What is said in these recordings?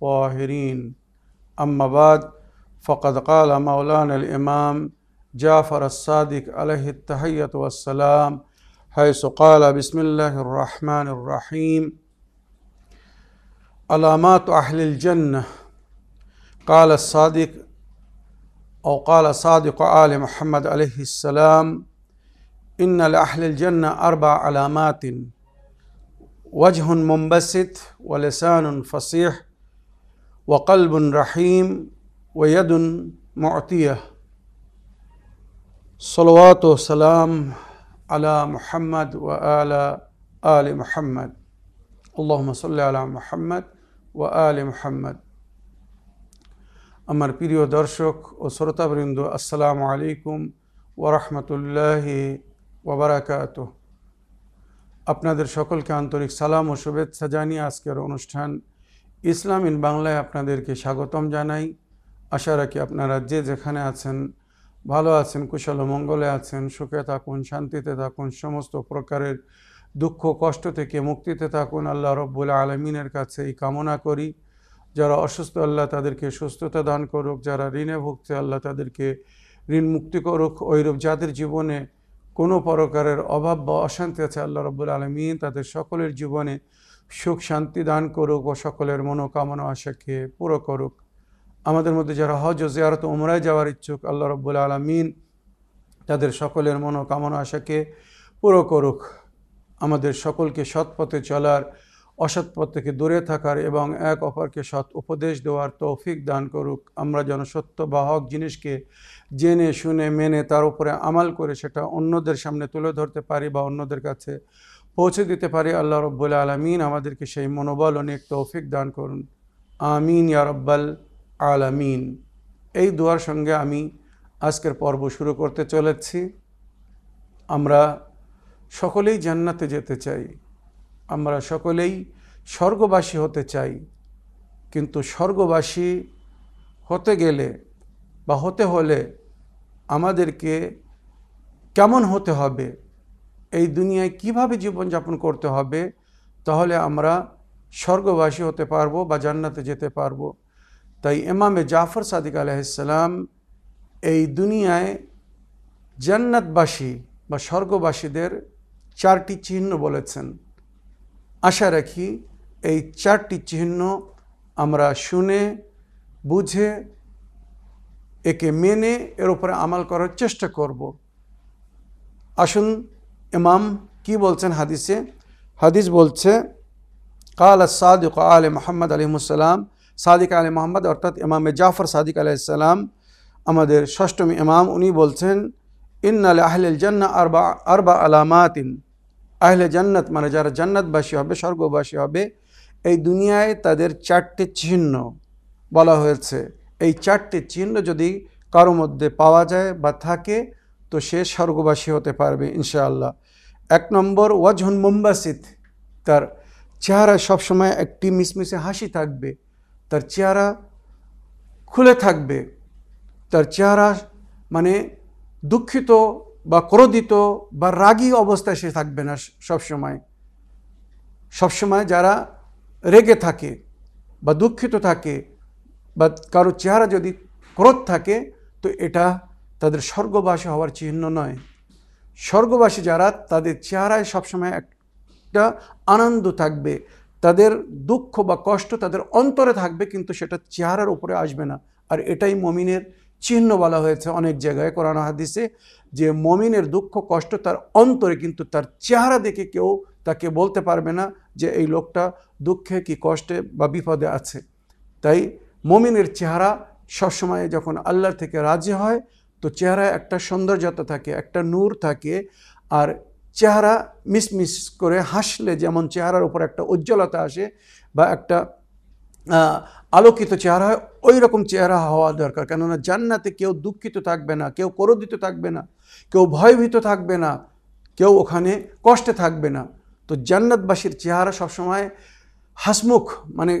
الطاهرين. أما بعد فقد قال مولانا الإمام جعفر الصادق عليه التحية والسلام حيث قال بسم الله الرحمن الرحيم. علامات أهل الجنة. قال الصادق أو قال صادق آل محمد عليه السلام إن لأهل الجنة أربع علامات وجه منبسط ولسان فصيح وقلب رحيم ويد معطية صلوات وسلام على محمد وآل آل محمد اللهم صل على محمد وآل محمد আমার প্রিয় দর্শক ও শ্রোতাবৃন্দ আসসালামু আলাইকুম ওরহমতুল্লাহি ওবরাকাত আপনাদের সকলকে আন্তরিক সালাম ও শুভেচ্ছা জানিয়ে আজকের অনুষ্ঠান ইসলাম ইন বাংলায় আপনাদেরকে স্বাগতম জানাই। আশা রাখি আপনারা যে যেখানে আছেন, ভালো আছেন, কুশল মঙ্গলে আছেন, সুখে থাকুন, শান্তিতে থাকুন, সমস্ত প্রকারের দুঃখ, কষ্ট থেকে মুক্তিতে থাকুন। আল্লাহ রব্বুল আলমিনের কাছে এই কামনা করি। যারা অসুস্থ, আল্লাহ তাদেরকে সুস্থতা দান করুক। যারা ঋণে ভুগছে, আল্লাহ তাদেরকে ঋণ মুক্তি করুক। ওইরূপ যাদের জীবনে কোনো প্রকারের অভাব বা অশান্তি আছে, আল্লাহ রব্বুল আলমিন তাদের সকলের জীবনে সুখ শান্তি দান করুক ও সকলের মনোকামনা আশাকে পুরো করুক। আমাদের মধ্যে যারা হজ ও জিয়ারত উমরায় যাওয়ার ইচ্ছুক, আল্লাহ রব্বুল আলমিন তাদের সকলের মনোকামনা আশাকে পুরো করুক। আমাদের সকলকে সৎ পথে চলার, অসৎ পথ থেকে দূরে থাকার এবং এক অপরকে সৎ উপদেশ দেওয়ার তৌফিক দান করুক। আমরা যেন সত্য বা হক জিনিসকে জেনে, শুনে, মেনে, তার উপরে আমাল করে সেটা অন্যদের সামনে তুলে ধরতে পারি বা অন্যদের কাছে পৌঁছে দিতে পারি আল্লাহ রব্বুল আলমিন, আমাদেরকে সেই মনোবল অনেক তৌফিক দান করুন। আমিন, ইয়া রব্বাল আলামিন। এই দুয়ার সঙ্গে আমি আজকের পর্ব শুরু করতে চলেছি। আমরা সকলেই জান্নাতে যেতে চাই। আমরা সকলেই স্বর্গবাসী হতে চাই। কিন্তু স্বর্গবাসী হতে গেলে বা হতে হলে আমাদেরকে কেমন হতে হবে? এই দুনিয়ায় কীভাবে জীবনযাপন করতে হবে, তাহলে আমরা স্বর্গবাসী হতে পারব বা জান্নাতে যেতে পারব। তাই এমামে জাফর সাদিক আলাইসাল্লাম এই দুনিয়ায় জান্নাতবাসী বা স্বর্গবাসীদের চারটি চিহ্ন বলেছেন। আশা রাখি এই চারটি চিহ্ন আমরা শুনে, বুঝে, একে মেনে, এর উপরে আমাল করার চেষ্টা করব। আসুন ইমাম কি বলছেন হাদিসে? হাদিস বলছে, কাল সাদিক আল মোহাম্মদ আলিমুসাল্লাম সাদিক আলী মোহাম্মদ অর্থাৎ ইমামে জাফর সাদিক আলাইসাল্লাম আমাদের ষষ্ঠম ইমাম, উনি বলছেন ইন আল আহল জান্না আরবা আরবা আলামাতিন। আহলে জান্নাত মানে যারা জান্নাতবাসী হবে, স্বর্গবাসী হবে, এই দুনিয়ায় তাদের চারটে চিহ্ন বলা হয়েছে। এই চারটে চিহ্ন যদি কারও মধ্যে পাওয়া যায় বা থাকে তো সে স্বর্গবাসী হতে পারবে, ইনশাআল্লাহ। এক নম্বর, ওয়াজহন মুম্বাসিত। তার চেহারা সবসময় একটি মিসমিসে হাসি থাকবে, তার চেহারা খুলে থাকবে, তার চেহারা মানে দুঃখিত বা ক্রোধিত বা রাগী অবস্থায় সে থাকবে না সবসময়। সবসময় যারা রেগে থাকে বা দুঃখিত থাকে বা কারও চেহারা যদি ক্রোধ থাকে, তো এটা তাদের স্বর্গবাসী হওয়ার চিহ্ন নয়। স্বর্গবাসী যারা, তাদের চেহারায় সবসময় একটা আনন্দ থাকবে। তাদের দুঃখ বা কষ্ট তাদের অন্তরে থাকবে, কিন্তু সেটা চেহারার উপরে আসবে না। আর এটাই মমিনের চিহ্ন বলা হয়েছে অনেক জায়গায়, কোরআন হাদিসে, যে মমিনের দুঃখ, কষ্ট তার অন্তরে, কিন্তু তার চেহারা দেখে কেউ তাকে বলতে পারবে না যে এই লোকটা দুঃখে কি কষ্টে বা বিপদে আছে। তাই মমিনের চেহারা সবসময় যখন আল্লাহর থেকে রাজি হয় তো চেহারায় একটা সৌন্দর্যতা থাকে, একটা নূর থাকে আর চেহারা মিসমিস করে হাসলে যেমন চেহারার উপর একটা উজ্জ্বলতা আসে বা একটা আলোকিত চেহারা হয় ওই রকম চেহারা হওয়া দরকার। কেননা জান্নাতে কেউ দুঃখিত থাকবে না, কেউ করোদিত থাকবে না, কেউ ভয়ভীত থাকবে না, কেউ ওখানে কষ্টে থাকবে না। তো জান্নাতবাসীর চেহারা সবসময় হাসমুখ মানে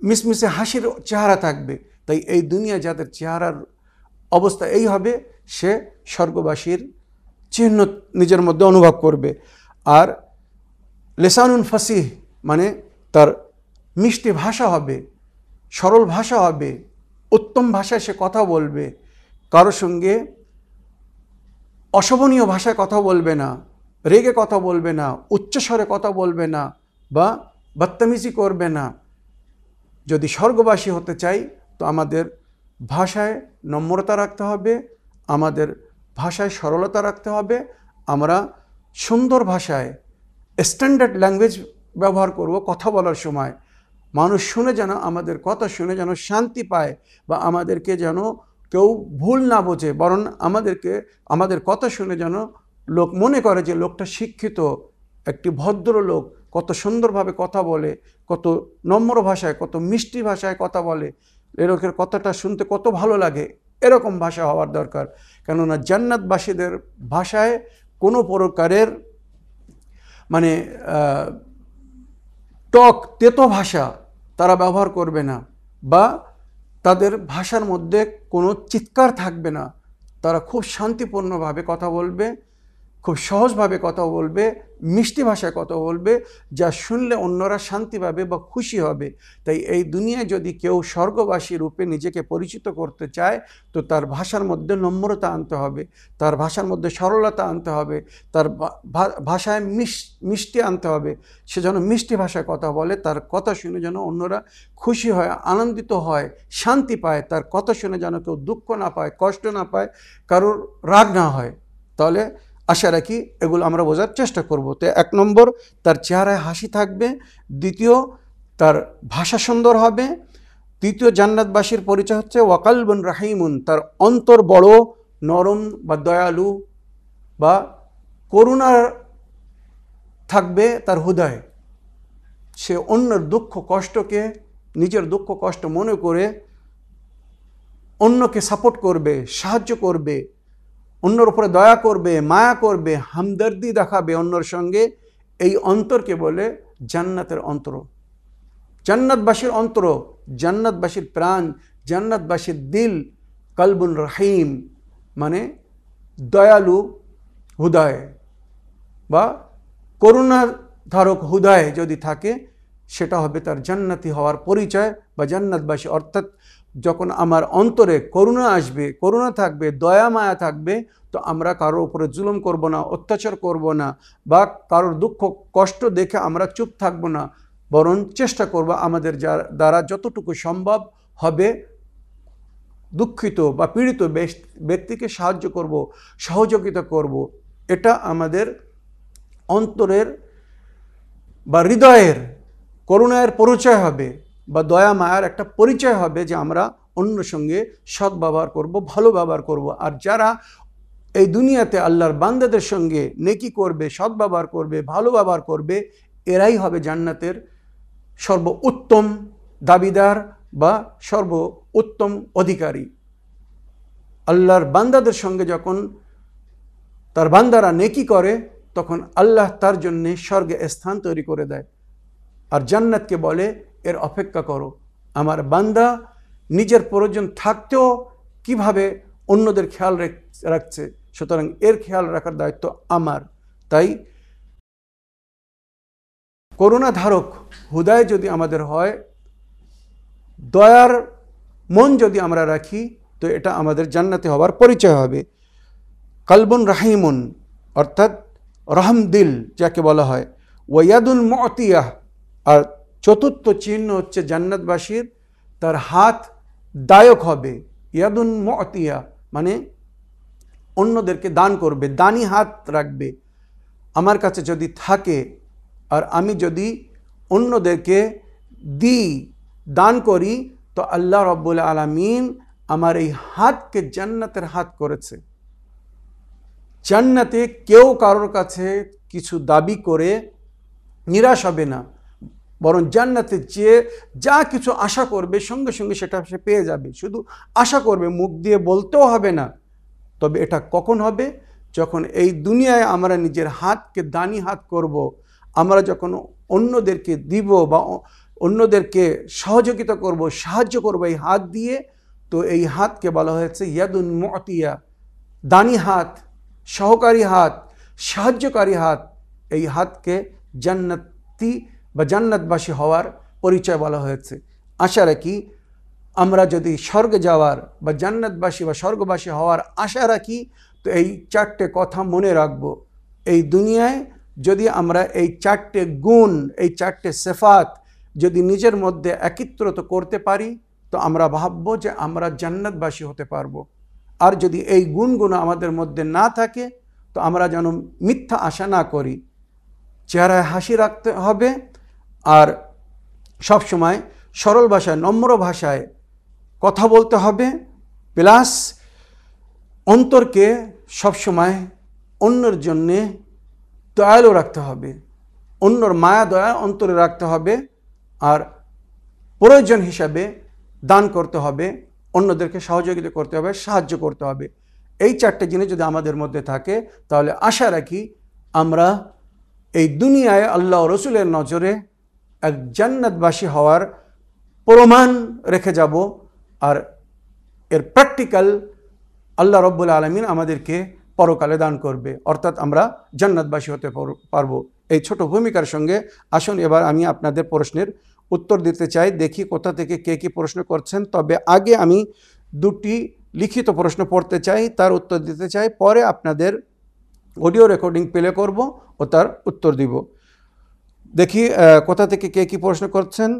মিসমিসে হাসির চেহারা থাকবে। তাই এই দুনিয়া যাদের চেহারার অবস্থা এই হবে, সে স্বর্গবাসীর চিহ্ন নিজের মধ্যে অনুভব করবে। আর লেসানুন ফাসিহ মানে তার মিষ্টি ভাষা হবে, সরল ভাষা হবে, উত্তম ভাষায় সে কথা বলবে। কারও সঙ্গে অশোভনীয় ভাষায় কথা বলবে না, রেগে কথা বলবে না, উচ্চস্বরে কথা বলবে না বা বদতমিজি করবে না। যদি স্বর্গবাসী হতে চাই, তো আমাদের ভাষায় নম্রতা রাখতে হবে, আমাদের ভাষায় সরলতা রাখতে হবে, আমরা সুন্দর ভাষায় স্ট্যান্ডার্ড ল্যাঙ্গুয়েজ ব্যবহার করব কথা বলার সময়। মানুষ শুনে যেন, আমাদের কথা শুনে যেন শান্তি পায় বা আমাদেরকে যেন কেউ ভুল না বোঝে, বরং আমাদেরকে, আমাদের কথা শুনে যেন লোক মনে করে যে লোকটা শিক্ষিত, একটি ভদ্র লোক কত সুন্দরভাবে কথা বলে, কত নম্র ভাষায়, কত মিষ্টি ভাষায় কথা বলে এরকের কথাটা শুনতে কত ভালো লাগে। এরকম ভাষা হওয়ার দরকার। কেননা জান্নাতবাসীদের ভাষায় কোনো প্রকারের মানে টক, তেতো ভাষা তারা ব্যবহার করবে না বা তাদের ভাষার মধ্যে কোনো চিৎকার থাকবে না। তারা খুব শান্তিপূর্ণভাবে কথা বলবে। খুব সহজভাবে কথা বলবে, মিষ্টি ভাষায় কথা বলবে, যা শুনলে অন্যরা শান্তি পাবে বা খুশি হবে। তাই এই দুনিয়ায় যদি কেউ স্বর্গবাসী রূপে নিজেকে পরিচিত করতে চায়, তো তার ভাষার মধ্যে নম্রতা আনতে হবে, তার ভাষার মধ্যে সরলতা আনতে হবে, তার ভাষায় মিষ্টি আনতে হবে। সে যেন মিষ্টি ভাষায় কথা বলে, তার কথা শুনে যেন অন্যরা খুশি হয়, আনন্দিত হয়, শান্তি পায়, তার কথা শুনে যেন কেউ দুঃখ না পায়, কষ্ট না পায়, কারোর রাগ না হয়। তাহলে আশা রাখি এগুলো আমরা বোঝার চেষ্টা করব। তো এক নম্বর, তার চেহারায় হাসি থাকবে। দ্বিতীয়, তার ভাষা সুন্দর হবে। তৃতীয়, জান্নাতবাসীর পরিচয় হচ্ছে ওয়াকালবন রাহিমুন, তার অন্তর বড়, নরম বা দয়ালু বা করুণার থাকবে তার হৃদয়। সে অন্যের দুঃখ কষ্টকে, নিজের দুঃখ কষ্ট মনে করে অন্যকে সাপোর্ট করবে, সাহায্য করবে। অন্যর উপরে দয়া করবে, মায়া করবে, হামদর্দি দেখাবে অন্যর সঙ্গে, এই অন্তরকে বলে জান্নাতের অন্তর। জান্নাতবাসীর অন্তর, জান্নাতবাসীর প্রাণ, জান্নাতবাসীর দিল, কালবুন রাহিম মানে দয়ালু হুদয়, বা করুণা ধারক হুদয় যদি থাকে, সেটা হবে তার জান্নাতি হওয়ার পরিচয়, বা জান্নাতবাসী অর্থাৎ যখন আমার অন্তরে করুণা আসবে, করুণা থাকবে, দয়া, মায়া থাকবে, তো আমরা কারোর উপরে জুলুম করব না, অত্যাচার করব না বা কারোর দুঃখ, কষ্ট দেখে আমরা চুপ থাকব না। বরং চেষ্টা করব আমাদের যার দ্বারা যতটুকু সম্ভব হবে দুঃখিত বা পীড়িত ব্যক্তিকে সাহায্য করব, সহযোগিতা করব। এটা আমাদের অন্তরের বা হৃদয়ের করুণায়ের পরিচয় হবে। বা দয়া মায়ার একটা পরিচয় হবে যে আমরা অন্য সঙ্গে সৎ ব্যবহার করব, ভালো ব্যবহার করব। আর যারা এই দুনিয়াতে আল্লাহর বান্দাদের সঙ্গে নেকি করবে, সৎ ব্যবহার করবে, ভালো ব্যবহার করবে, এরাই হবে জান্নাতের সর্ব উত্তম দাবিদার বা সর্ব উত্তম অধিকারী। আল্লাহর বান্দাদের সঙ্গে যখন তার বান্দারা নেকি করে, তখন আল্লাহ তার জন্যে স্বর্গে স্থান তৈরি করে দেয়। আর জান্নাতকে বলে এর অপেক্ষা করো। আমার বান্দা নিজের প্রয়োজন থাকতেও কীভাবে অন্যদের খেয়াল রাখছে, সুতরাং এর খেয়াল রাখার দায়িত্ব আমার। তাই করুণা ধারক হুদায় যদি আমাদের হয়, দয়ার মন যদি আমরা রাখি, তো এটা আমাদের জান্নাতে হওয়ার পরিচয় হবে। কালবুন রাহিমুন, অর্থাৎ রহমদিল যাকে বলা হয় ওয়াদুল মতিয়াহ আর চতুর্থ চিহ্ন হচ্ছে জান্নাতবাসীর, তার হাত দায়ক হবে। ইয়াদুন মতিয়া মানে অন্যদেরকে দান করবে, দানি হাত রাখবে। আমার কাছে যদি থাকে, আর আমি যদি অন্যদেরকে দিই, দান করি, তো আল্লাহ রব্বুল আলমিন আমার এই হাতকে জান্নাতের হাত করেছে। জান্নাতে কেউ কারোর কাছে কিছু দাবি করে নিরাশ হবে না। বরং জান্নাতে যে যা কিছু আশা করবে সঙ্গে সঙ্গে সেটা সে পেয়ে যাবে। শুধু আশা করবে, মুখ দিয়ে বলতেও হবে না। তবে এটা কখন হবে? যখন এই দুনিয়ায় আমরা নিজের হাতকে দানি হাত করব। আমরা যখন অন্যদেরকে দিব বা অন্যদেরকে সহযোগিতা করব, সাহায্য করব এই হাত দিয়ে, তো এই হাতকে বলা হয়েছে ইয়াদুন মতিয়া। দানি হাত, সহকারী হাত, সাহায্যকারী হাত, এই হাতকে জান্নাতি বা জান্নাতবাসী হওয়ার পরিচয় বলা হয়েছে। আশা রাখি আমরা যদি স্বর্গে যাওয়ার বা জান্নাতবাসী বা স্বর্গবাসী হওয়ার আশা রাখি, তো এই চারটে কথা মনে রাখব। এই দুনিয়ায় যদি আমরা এই চারটে গুণ, এই চারটে সেফাত যদি নিজের মধ্যে একত্রিত করতে পারি, তো আমরা ভাববো যে আমরা জান্নাতবাসী হতে পারব। আর যদি এই গুণগুলো আমাদের মধ্যে না থাকে, তো আমরা যেন মিথ্যা আশা না করি। চেহারায় হাসি রাখতে হবে আর সবসময় সরল ভাষায়, নম্র ভাষায় কথা বলতে হবে, প্লাস অন্তরকে সবসময় অন্যর জন্যে দয়ালু রাখতে হবে। অন্যর মায়া, দয়া অন্তরে রাখতে হবে আর প্রয়োজন হিসাবে দান করতে হবে, অন্যদেরকে সহযোগিতা করতে হবে, সাহায্য করতে হবে। এই চারটে জিনিস যদি আমাদের মধ্যে থাকে, তাহলে আশা রাখি আমরা এই দুনিয়ায় আল্লাহ রসুলের নজরে এক জান্নাতবাসী হওয়ার প্রমাণ রেখে যাব আর এর প্র্যাকটিক্যাল আল্লাহ রব্বুল আলমিন আমাদেরকে পরকালে দান করবে। অর্থাৎ আমরা জান্নাতবাসী হতে পারব। এই ছোট ভূমিকার সঙ্গে আসুন, এবার আমি আপনাদের প্রশ্নের উত্তর দিতে চাই। দেখি কোথা থেকে কে কী প্রশ্ন করছেন। তবে আগে আমি দুটি লিখিত প্রশ্ন পড়তে চাই, তার উত্তর দিতে চাই। পরে আপনাদের অডিও রেকর্ডিং প্লে করব ও তার উত্তর দিব। দেখি কোথা থেকে কে কী প্রশ্ন করছেন?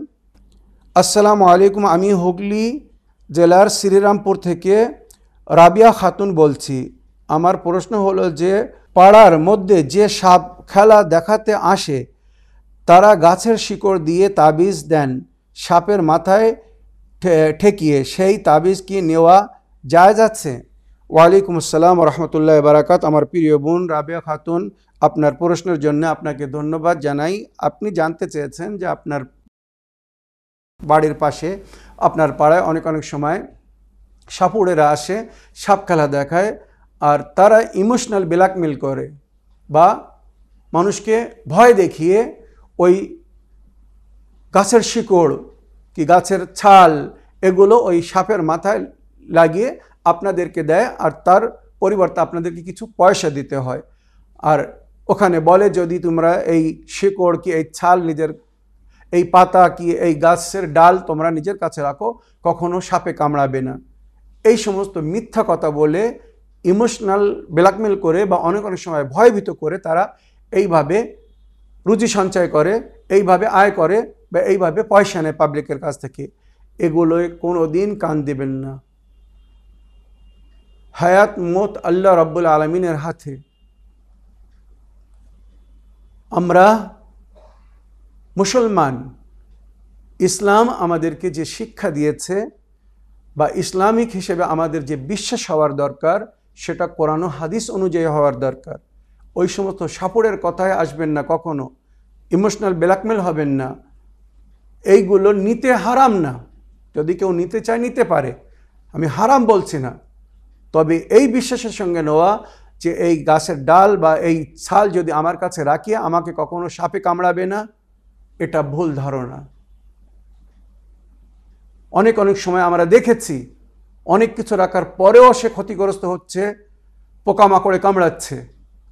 আসসালামু আলাইকুম, আমি হুগলি জেলার শ্রীরামপুর থেকে রাবিয়া খাতুন বলছি। আমার প্রশ্ন হলো যে, পাড়ার মধ্যে যে সাপ খেলা দেখাতে আসে, তারা গাছের শিকড় দিয়ে তাবিজ দেন, সাপের মাথায় ঠেকিয়ে সেই তাবিজ কি নেওয়া যায় যাচ্ছে? ওয়ালাইকুম আসসালাম রহমতুল্লাহ বারাকাত। আমার প্রিয় বোন রাবিয়া খাতুন আপনার প্রশ্নের জন্য আপনাকে ধন্যবাদ জানাই। আপনি জানতে চেয়েছেন যে আপনার বাড়ির পাশে, আপনার পাড়ায় অনেক অনেক সময় সাপুড়েরা আসে, সাপ খেলা দেখায় আর তারা ইমোশনাল ব্ল্যাকমেল করে বা মানুষকে ভয় দেখিয়ে ওই গাছের শিকড় কি গাছের ছাল এগুলো ওই সাপের মাথায় লাগিয়ে আপনাদেরকে দেয় আর তার পরিবর্তে আপনাদেরকে কিছু পয়সা দিতে হয়। আর ওখানে বলে, যদি তোমরা এই শিকড় কি, এই ছাল নিজের, এই পাতা কি, এই গাছের ডাল তোমরা নিজের কাছে রাখো, কখনো সাপে কামড়াবে না। এই সমস্ত মিথ্যা কথা বলে ইমোশনাল ব্ল্যাকমেল করে বা অনেক অনেক সময় ভয়ভীত করে তারা এইভাবে রুজি সঞ্চয় করে, এইভাবে আয় করে বা এইভাবে পয়সা নেয় পাবলিকের কাছ থেকে। এগুলোয় কোনো দিন কান দেবেন না। হায়াত মত আল্লাহ রব্বুল আলমিনের হাতে। আমরা মুসলমান, ইসলাম আমাদেরকে যে শিক্ষা দিয়েছে বা ইসলামিক হিসেবে আমাদের যে বিশ্বাস হওয়ার দরকার, সেটা কোরআন হাদিস অনুযায়ী হওয়ার দরকার। ওই সমস্ত সাপড়ের কথায় আসবেন না কখনো, ইমোশনাল ব্ল্যাকমেল হবেন না। এইগুলো নিতে হারাম না। যদি কেউ নিতে চায়, নিতে পারে। আমি হারাম বলছি না। তবে এই বিশ্বাসের সঙ্গে নেওয়া যে এই গাছের ডাল বা এই ছাল যদি আমার কাছে রাখিয়ে আমাকে কখনো সাপে কামড়াবে না, এটা ভুল ধারণা। অনেক অনেক সময় আমরা দেখেছি, অনেক কিছু রাখার পরেও সে ক্ষতিগ্রস্ত হচ্ছে, পোকামাকড়ে কামড়াচ্ছে।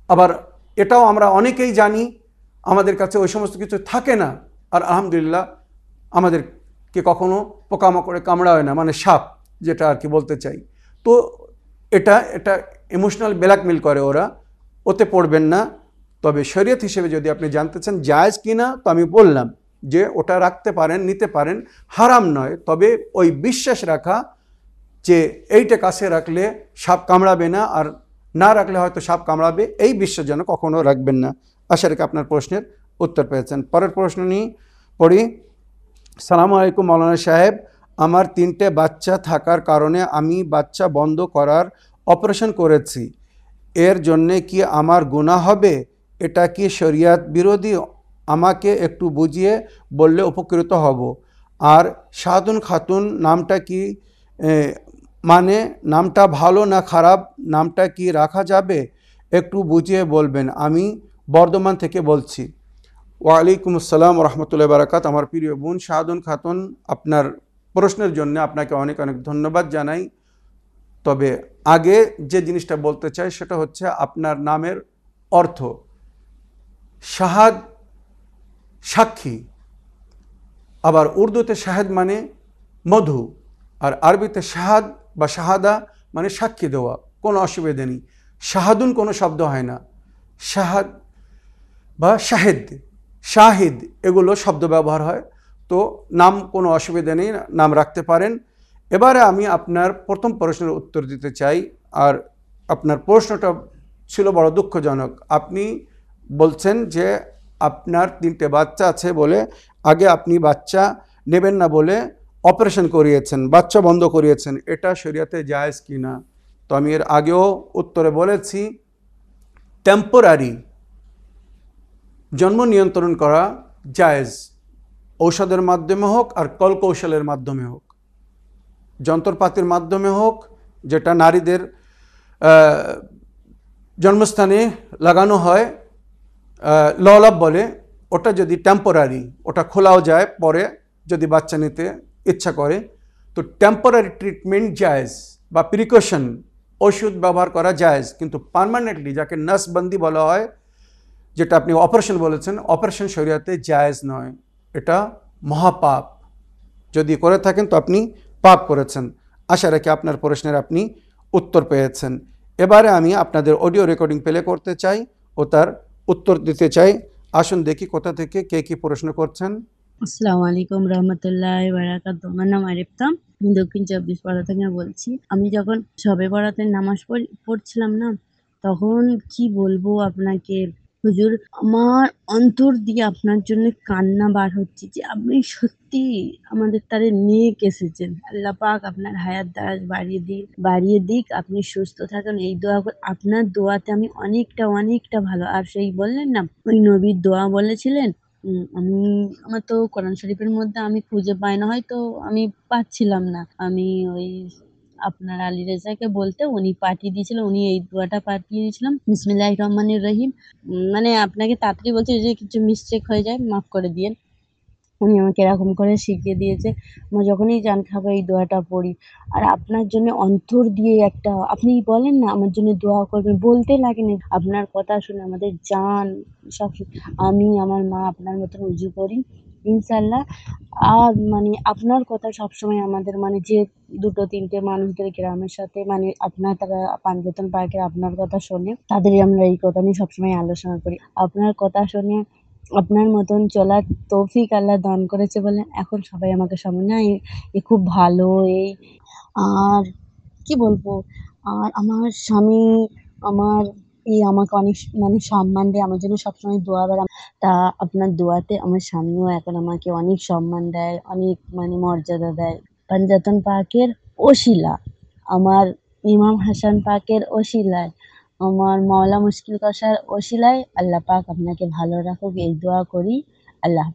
আবার এটাও আমরা অনেকেই জানি, আমাদের কাছে ওই সমস্ত কিছু থাকে না, আর আলহামদুলিল্লাহ আমাদেরকে কখনো পোকামাকড়ে কামড়ায় না মানে সাপ, যেটা আর কি বলতে চাই। তো এটা এটা ইমোশনাল ব্ল্যাকমেল করে ওরা, ওতে পড়বেন না। তবে শরীয়ত হিসেবে যদি আপনি জানতে চান জায়জ কি না তো আমি বললাম যে ওটা রাখতে পারেন, নিতে পারেন। হারাম নয়, তবে ওই বিশ্বাস রাখা যে এইটা কাছে রাখলে সাপ কামড়াবে না, আর না রাখলে হয়তো সাপ কামড়াবে, এই বিশ্বাস যেন কখনও রাখবেন না। আশা রেখে আপনার প্রশ্নের উত্তর পেয়েছেন। পরের প্রশ্ন নিয়ে পড়ি। সালাম আলাইকুম মৌলানা সাহেব। আমার তিনটে বাচ্চা থাকার কারণে আমি বাচ্চা বন্ধ করার অপারেশন করেছি। এর জন্যে কি আমার গুনাহ হবে? এটা কি শরিয়াত বিরোধী? আমাকে একটু বুঝিয়ে বললে উপকৃত হব। আর সাধুন খাতুন নামটা কি মানে নামটা ভালো না খারাপ, নামটা কি রাখা যাবে? একটু বুঝিয়ে বলবেন, আমি বর্ধমান থেকে বলছি। ওয়ালাইকুম আসসালাম রহমতুল্লাহ বারাকাত। আমার প্রিয় বোন শাহাদুন খাতুন, আপনার প্রশ্নের জন্য আপনাকে অনেক অনেক ধন্যবাদ জানাই। তবে আগে যে জিনিসটা বলতে চাই সেটা হচ্ছে আপনার নামের অর্থ। শাহাদ সাক্ষী। আবার উর্দুতে শাহেদ মানে মধু, আর আরবিতে শাহাদ বা শাহাদা মানে সাক্ষী দেওয়া, কোনো অসুবিধা নেই। শাহাদুন কোনো শব্দ হয় না। শাহাদ বা শাহেদ, শাহিদ, এগুলো শব্দ ব্যবহার হয়। তো নাম কোনো অসুবিধা নেই, নাম রাখতে পারেন। এবারে আমি আপনার প্রথম প্রশ্নের উত্তর দিতে চাই, আর আপনার প্রশ্নটা ছিল বড় দুঃখজনক। আপনি বলছেন যে আপনার তিনটে বাচ্চা আছে বলে আগে আপনি বাচ্চা নেবেন না বলে অপারেশন করিয়েছেন, বাচ্চা বন্ধ করিয়েছেন, এটা শরীয়তে জায়েজ কি না? তো আমি এর আগেও উত্তরে বলেছি টেম্পোরারি জন্ম নিয়ন্ত্রণ করা জায়েজ। ঔষধের মাধ্যমে হোক আর কলকৌশলের মাধ্যমে হোক। যন্ত্রপাতির মাধ্যমে হোক, যেটা নারীদের জন্মস্থানে লাগানো হয় ললাপ বলে, ওটা যদি টেম্পোরারি ওটা খোলাও যায়, পরে যদি বাচ্চা নিতে ইচ্ছা করে, তো টেম্পোরারি ট্রিটমেন্ট জায়েজ বা প্রিকশন ওষুধ ব্যবহার করা জায়েজ, কিন্তু পার্মানেন্টলি যাকে নাসবন্দি বলা হয়, যেটা আপনি অপারেশন বলেছেন অপারেশন শরীয়তে জায়েজ নয়। এটা মহাপাপ। যদি করে থাকেন, তো আপনি পাপ করেছেন। আশা রাখি আপনার প্রশ্নের আপনি উত্তর পেয়েছেন। এবারে আমি আপনাদের অডিও রেকর্ডিং প্লে করতে চাই ও তার উত্তর দিতে চাই। আসুন দেখি কোথা থেকে কে কি প্রশ্ন করছেন। আসসালামু আলাইকুম রহমতুল্লাহ আমার নাম আরিফতাম। দক্ষিণ চব্বিশ পরগনা থেকে বলছি। আমি যখন সবে বরাতে নামাজ পড়- পড়ছিলাম না, তখন কি বলব আপনাকে? হুজুর, আমার অন্তর দিয়ে আপনার জন্য কান্না বার হচ্ছে যে আপনি সত্যি আমাদের তারে নিয়ে এসেছেন। আল্লাহ পাক আপনার হায়াত দারাজ বাড়িয়ে দিক বাড়িয়ে দিক, আপনি সুস্থ থাকেন। এই দোয়া আপনার দোয়াতে আমি অনেকটা অনেকটা ভালো। আর সেই বললেন না, ওই নবীর দোয়া বলেছিলেন আমি, আমার তো কোরআন শরীফের মধ্যে আমি খুঁজে পাই না, হয়তো আমি পাচ্ছিলাম না। আমি ওই আপনার আলী রেজাকে বলতে উনি পাঠিয়ে দিয়েছিল, উনি এই দোয়াটা পাঠিয়ে দিয়েছিলাম। বিসমিল্লাহ রহমানির রহিম। মানে আপনাকে তাড়াতাড়ি বলছি যে কিছু মিস্টেক হয়ে যায়, মাফ করে দিয়েন। উনি আমাকে এরকম করে শিখিয়ে দিয়েছে, আমরা যখনই চান খাব এই দোয়াটা পড়ি। আর আপনার জন্য অন্তর দিয়ে একটা, আপনি বলেন না, আমার জন্য দোয়া করবেন, বলতে লাগে না আপনার কথা শুনে আমাদের জান সব আমি, আমার মা আপনার মতন উজু করি। ইনশাল্লাহ। আর মানে আপনার কথা সবসময় আমাদের মানে যে দুটো, তিনটে মানুষদের গ্রামের সাথে মানে আপনার তারা পাঞ্জতন পার্কের আপনার কথা শোনে, তাদেরই আমরা এই কথা নিয়ে সবসময় আলোচনা করি। আপনার কথা শুনে আপনার মতন চলার তৌফিক আল্লাহ দান করেছে বলে এখন সবাই আমাকে সামনে না এ- খুব ভালো, এই, আর কি বলব? আর আমার স্বামী, আমার এই আমাকে অনেক মানে সম্মান দেয়। আমার জন্য সবসময় দোয়া করে। তা আপনার দোয়াতে আমার স্বামীও এখন আমাকে অনেক সম্মান দেয়, অনেক মানে মর্যাদা দেয়। পাঞ্জাতন পাকের ওসিলা আমার ইমাম হাসান পাকের ওসিলায় আমার মাওলা মুশকিল কষার ওসিলায় আল্লাহ পাক আপনাকে ভালো রাখুক। এই দোয়া করি। আল্লাহ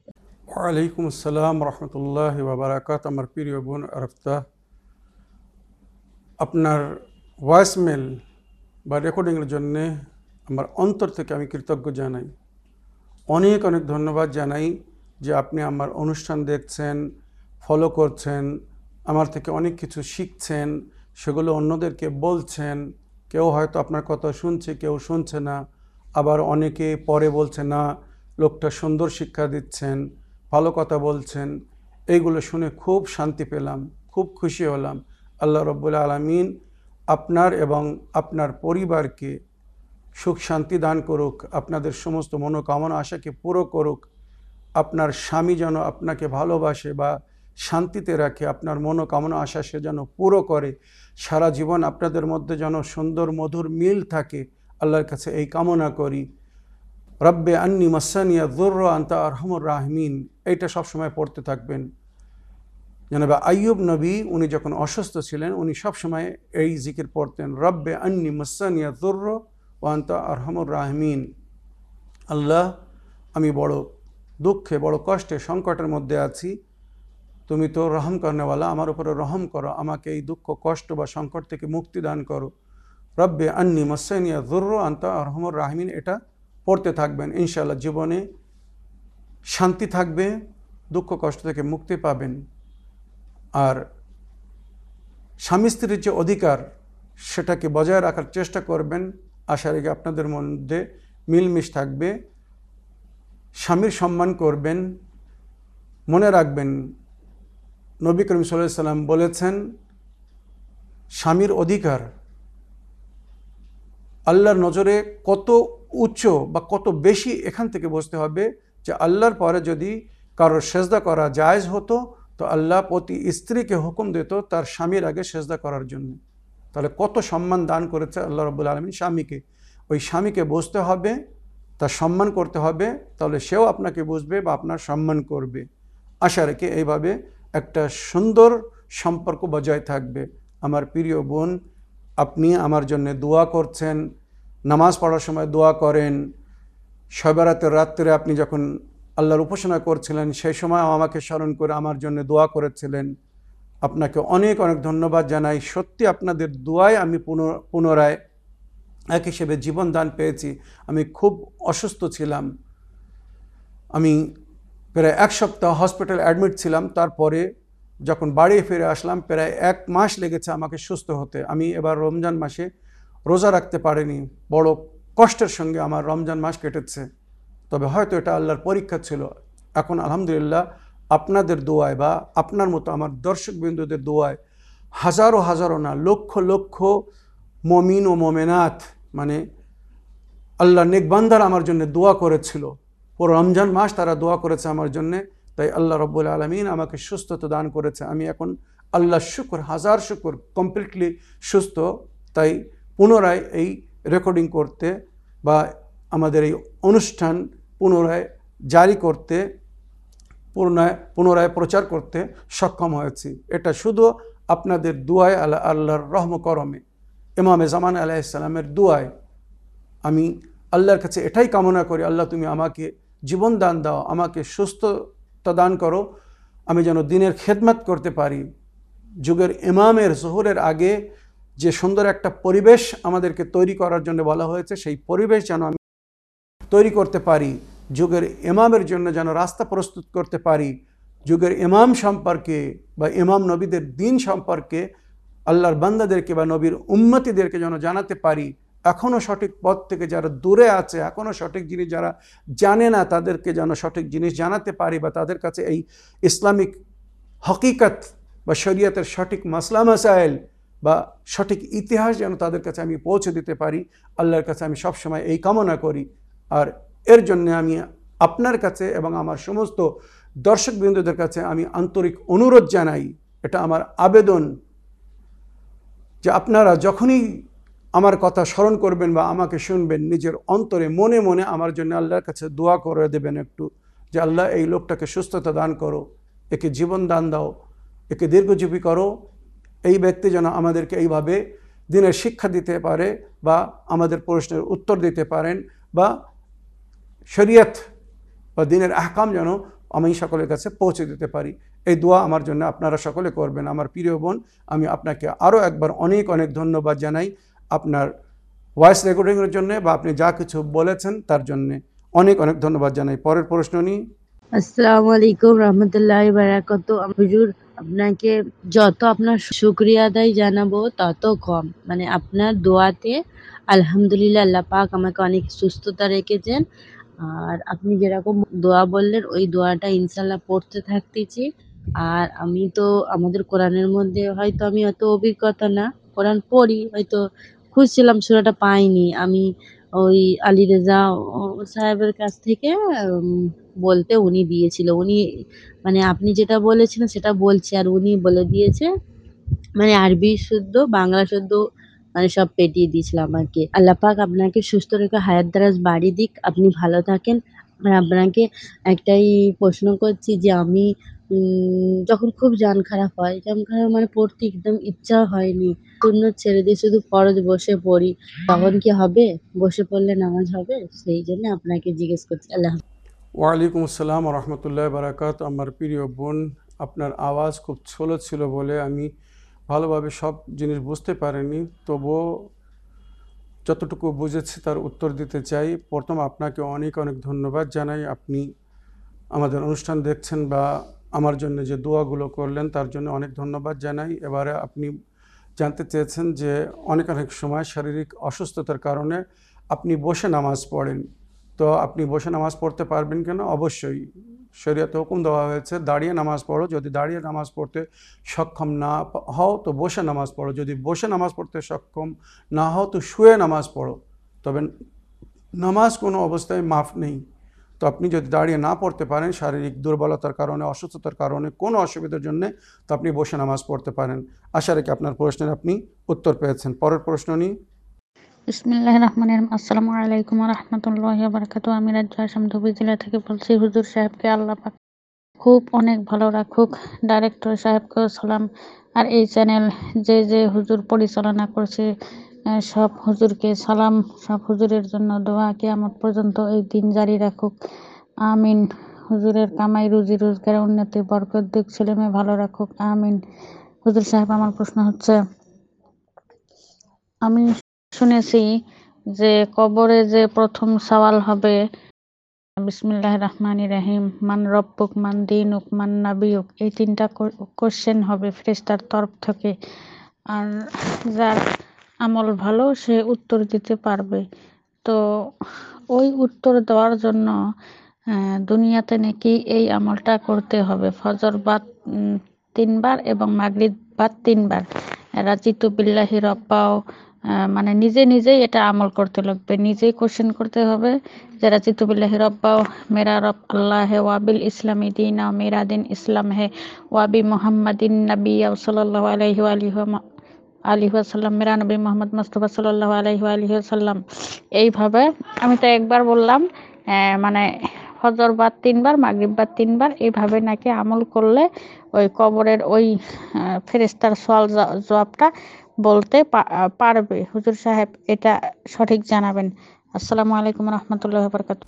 ওয়ালাইকুম আসসালাম রহমতুল্লাহ বাবারাকাত আমার প্রিয় বোন আরফতা, আপনার ভয়েসমেল বা রেকর্ডিংয়ের জন্যে আমার অন্তর থেকে আমি কৃতজ্ঞ জানাই। অনেক অনেক ধন্যবাদ জানাই যে আপনি আমার অনুষ্ঠান দেখছেন ফলো করছেন, আমার থেকে অনেক কিছু শিখছেন, সেগুলো অন্যদেরকে বলছেন। কেউ হয়তো আপনার কথা শুনছে, কেউ শুনছে না। আবার অনেকে পরে বলছে, না, লোকটা সুন্দর শিক্ষা দিচ্ছেন, ভালো কথা বলছেন। এইগুলো শুনে খুব শান্তি পেলাম, খুব খুশি হলাম। আল্লাহ রব্বুল আলমিন আপনার এবং আপনার পরিবারকে সুখ শান্তি দান করুক, আপনাদের সমস্ত মনোকামনা আশাকে পুরো করুক, আপনার স্বামী যেন আপনাকে ভালোবাসে বা শান্তিতে রাখে, আপনার মনোকামনা আশা সে যেন পুরো করে, সারা জীবন আপনাদের মধ্যে যেন সুন্দর মধুর মিল থাকে, আল্লাহর কাছে এই কামনা করি। রব্বে আন্নি মাসানিয়া দুর্র আন্তা আরহামুর রাহমিন, এইটা সবসময় পড়তে থাকবেন। জানাবে, আইয়ুব নবী, উনি যখন অসুস্থ ছিলেন, উনি সবসময় এই জিকির পড়তেন, রব্বে আন্নি মাসানিয়া দুর্র ও আন্তা আরহামুর রাহমিন। আল্লাহ, আমি বড় দুঃখে, বড় কষ্টে, সংকটের মধ্যে আছি। তুমি তো রহম কর্নেওয়ালা, আমার উপরে রহম করো, আমাকে এই দুঃখ, কষ্ট বা সংকট থেকে মুক্তি দান করো। রব্বে আন্নি মাসানিয়া দুর্র আন্তা আরহামুর রাহমিন এটা পড়তে থাকবেন, ইনশাআল্লাহ জীবনে শান্তি থাকবে, দুঃখ, কষ্ট থেকে মুক্তি পাবেন। আর স্বামী স্ত্রীর যে অধিকার, সেটাকে বজায় রাখার চেষ্টা করবেন। আশা রেখে আপনাদের মধ্যে মিলমিশ থাকবে। স্বামীর সম্মান করবেন। মনে রাখবেন, নবী করিম সাল্লাম বলেছেন, স্বামীর অধিকার আল্লাহর নজরে কত উচ্চ বা কত বেশি এখান থেকে বুঝতে হবে যে আল্লাহর পরে যদি কারোর সেজদা করা জায়জ হতো তো আল্লাহ প্রতি স্ত্রীকে হুকুম দিত তার স্বামীর আগে সেজদা করার জন্য। তাহলে কত সম্মান দান করেছে আল্লাহ রব্বুল আলমী স্বামীকে। ওই স্বামীকে বুঝতে হবে, তার সম্মান করতে হবে, তাহলে সেও আপনাকে বুঝবে বা আপনার সম্মান করবে। আশা রেখে এইভাবে একটা সুন্দর সম্পর্ক বজায় থাকবে। আমার প্রিয় বোন, আপনি আমার জন্য দোয়া করছেন, নামাজ পড়ার সময় দোয়া করেন শয়বারাতের রাত্রে আপনি যখন আল্লাহর উপাসনা করছিলেন, সেই সময় আমাকে স্মরণ করে আমার জন্য দোয়া করেছিলেন। আপনাকে অনেক অনেক ধন্যবাদ জানাই। সত্যি আপনাদের দোয়ায় আমি পুনরায় এক হিসেবে জীবন দান পেয়েছি। আমি খুব অসুস্থ ছিলাম। আমি প্রায় এক সপ্তাহ হসপিটাল অ্যাডমিট ছিলাম। তারপরে যখন বাড়ি ফিরে আসলাম, প্রায় এক মাস লেগেছে আমাকে সুস্থ হতে। আমি এবার রমজান মাসে রোজা রাখতে পারিনি। বড় কষ্টের সঙ্গে আমার রমজান মাস কেটেছে। তবে হয়তো এটা আল্লাহর পরীক্ষা ছিল। এখন আলহামদুলিল্লাহ আপনাদের দোয়ায় বা আপনার মতো আমার দর্শকবিন্দুদের দোয়ায় হাজারো হাজারো না, লক্ষ লক্ষ মমিন ও মমেনাথ মানে আল্লাহ নেকবান্দার আমার জন্য দোয়া করেছিল। পুরো রমজান মাস তারা দোয়া করেছে আমার জন্য, তাই আল্লাহ রব্বুল আলমিন আমাকে সুস্থতা দান করেছে। আমি এখন আল্লাহ শুক্র, হাজার শুক্র কমপ্লিটলি সুস্থ, তাই পুনরায় এই রেকর্ডিং করতে বা আমাদের এই অনুষ্ঠান পুনরায় জারি করতে, পুনরায় পুনরায় প্রচার করতে সক্ষম হয়েছি। এটা শুধু আপনাদের দুয়ায় আল্লাহ আল্লাহর রহম করমে, ইমামে জামান আলাইসাল্লামের দুয়ায়। আমি আল্লাহর কাছে এটাই কামনা করি, আল্লাহ তুমি আমাকে জীবন দান দাও, আমাকে সুস্থতা দান করো, আমি যেন দিনের খেদমত করতে পারি। যুগের ইমামের জোহরের আগে যে সুন্দর একটা পরিবেশ আমাদেরকে তৈরি করার জন্য বলা হয়েছে, সেই পরিবেশ যেন আমি তৈরি করতে পারি, যুগের ইমামের জন্য যেন রাস্তা প্রস্তুত করতে পারি, যুগের ইমাম সম্পর্কে বা ইমাম নবীদের দিন সম্পর্কে আল্লাহর বান্দাদেরকে বা নবীর উন্মতিদেরকে যেন জানাতে পারি এখনও সঠিক পথ থেকে যারা দূরে আছে এখনও সঠিক জিনিস যারা জানে না, তাদেরকে যেন সঠিক জিনিস জানাতে পারি বা তাদের কাছে এই ইসলামিক হকিকত বা শরীয়তের সঠিক মাসলা মাসাইল বা সঠিক ইতিহাস যেন তাদের কাছে আমি পৌঁছে দিতে পারি, আল্লাহর কাছে আমি সবসময় এই কামনা করি। আর এর জন্য আমি আপনার কাছে এবং আমার সমস্ত দর্শকবৃন্দদের কাছে আমি আন্তরিক অনুরোধ জানাই, এটা আমার আবেদন যে আপনারা যখনই আমার কথা স্মরণ করবেন বা আমাকে শুনবেন, নিজের অন্তরে মনে মনে আমার জন্য আল্লাহর কাছে দোয়া করে দেবেন একটু যে আল্লাহ এই লোকটাকে সুস্থতা দান করো, একে জীবন দান দাও, একে দীর্ঘজীবী করো, এই ব্যক্তি যেন আমাদেরকে এইভাবে দিনের শিক্ষা দিতে পারে বা আমাদের প্রশ্নের উত্তর দিতে পারেন বা শরীয়ত বা দিনের আহকাম যেন আমি সকলের কাছে পৌঁছে দিতে পারি। এই দোয়া আমার জন্য আপনারা সকলে করবেন। আমার প্রিয় বোন, আমি আপনাকে আরও একবার অনেক অনেক ধন্যবাদ জানাই আপনার ভয়েস রেকর্ডিংয়ের জন্য বা আপনি যা কিছু বলেছেন তার জন্যে। অনেক অনেক ধন্যবাদ জানাই। পরের প্রশ্ন নিই। আসসালামু আলাইকুম রহমতুল্লাহ বারাকাত। হুজুর, আপনাকে যত আপনার শুক্রিয়া আদায় জানাব তত কম। মানে আপনার দোয়াতে আলহামদুলিল্লাহ আল্লাহ পাক আমাকে অনেক সুস্থতা রেখেছেন। আর আপনি যেরকম দোয়া বললেন, ওই দোয়াটা ইনশাল্লাহ পড়তে থাকতেছি। আর আমি তো, আমাদের কোরআনের মধ্যে হয়তো আমি অত অভিজ্ঞতা না, কোরআন পড়ি, হয়তো খুঁজছিলাম, সুরাটা পাইনি। আমি ওই আলী রেজা সাহেবের কাছ থেকে বলতে উনি দিয়েছিল। উনি মানে আপনি যেটা বলেছিলেন, সেটা বলছে। আর উনি বলে দিয়েছে মানে আরবি শুদ্ধ, বাংলা শুদ্ধ মানে সব পেটিয়ে দিয়েছিল আমাকে। আল্লাহ পাক আপনাকে সুস্থ রেখে হায়াত দারাজ বাড়ি দিক, আপনি ভালো থাকেন। আর আপনাকে একটাই প্রশ্ন করছি যে আমি যখন খুব জান খারাপ হয় জান খারাপ মানে পড়তে একদম ইচ্ছা হয়নি। শূন্য ছেড়ে দিয়ে শুধু ফরজ বসে পড়ি। তখন কি হবে? বসে পড়লে নামাজ হবে? সেই জন্য আপনাকে জিজ্ঞেস করছি। আল্লাহ ওয়ালাইকুম আসসালাম রহমতুল্লাহ বারাকাত আমার প্রিয় বোন, আপনার আওয়াজ খুব ছোলো ছিল বলে আমি ভালোভাবে সব জিনিস বুঝতে পারেনি, তবুও যতটুকু বুঝেছি তার উত্তর দিতে চাই। প্রথম আপনাকে অনেক অনেক ধন্যবাদ জানাই, আপনি আমাদের অনুষ্ঠান দেখছেন বা আমার জন্য যে দোয়াগুলো করলেন তার জন্য অনেক ধন্যবাদ জানাই। এবারে আপনি জানতে চেয়েছেন যে অনেক অনেক সময় শারীরিক অসুস্থতার কারণে আপনি বসে নামাজ পড়েন। তো আপনি বসে নামাজ পড়তে পারবেন কেন? অবশ্যই। শরীয়তে হুকুম দেওয়া হয়েছে, দাঁড়িয়ে নামাজ পড়ো। যদি দাঁড়িয়ে নামাজ পড়তে সক্ষম না হও, তো বসে নামাজ পড়ো। যদি বসে নামাজ পড়তে সক্ষম না হও, তো শুয়ে নামাজ পড়ো। তবে নামাজ কোনো অবস্থায় মাফ নেই। তো আপনি যদি দাঁড়িয়ে না পড়তে পারেন, শারীরিক দুর্বলতার কারণে, অসুস্থতার কারণে, কোনো অসুবিধার জন্য, তো আপনি বসে নামাজ পড়তে পারেন। আশা রেখে আপনার প্রশ্নের আপনি উত্তর পেয়েছেন। পরের প্রশ্ন নিই। বিসমিল্লাহ রহমান রহিম। আসসালামু আলাইকুম রহমতুল্লাহ বারকাত আমি রাজ্য আসাম ধুবড়ী জেলা থেকে বলছি, হুজুর সাহেবকে আল্লাহ পাক খুব অনেক ভালো রাখুক। ডাইরেক্টর সাহেবকেও সালাম। আর এই চ্যানেল যে যে হুজুর পরিচালনা করছে সব হুজুরকে সালাম। সব হুজুরের জন্য দোয়া কিয়ামত পর্যন্ত এই দিন জারি রাখুক। আমিন। হুজুরের কামাই, রুজি রোজগারের উন্নতি, বরকত দিক ছেলে মেয়ে ভালো রাখুক। আমিন। হুজুর সাহেব, আমার প্রশ্ন হচ্ছে, আমি শুনেছি যে কবরে যে প্রথম সওয়াল হবে বিসমিল্লাহ রহমান রাহিম, মান রব্বুক, মান দিনুক, মান নাবিয়ুক, এই তিনটা কোশ্চেন হবে ফেরেশতার তরফ থেকে। আর যার আমল ভালো, সে উত্তর দিতে পারবে। তো ওই উত্তর দেওয়ার জন্য দুনিয়াতে নাকি এই আমলটা করতে হবে। ফজর বাদ তিনবার এবং মাগরিব বাদ তিনবার। রাজিতু বিল্লাহি রব্বাও মানে নিজে নিজেই এটা আমল করতে লাগবে। নিজেই কোশ্চেন করতে হবে যে রাজিতু বিল্লাহি রব্বাও মেরা রব আল্লাহ হে ওয়াবিল ইসলামী দিন মেরা দিন ইসলাম হে ওয়াবি মোহাম্মদিন নবী আলাইহি ওয়া আলিহি ওয়া আলিহি ওয়াসাল্লাম মেরা নবী মোহাম্মদ মুস্তফা সাল্লাল্লাহু আলাইহি ওয়া আলিহি এইভাবে আমি তো একবার বললাম মানে হজর বাদ তিনবার মাগরিব বাদ তিনবার এইভাবে নাকি আমল করলে ওই কবরের ওই আহ, ফেরেশতার সওয়াল জবাবটা বলতে পারবে। হুজুর সাহেব এটা সঠিক জানাবেন। আসসালামু আলাইকুম রহমতুল্লাহ বরকাত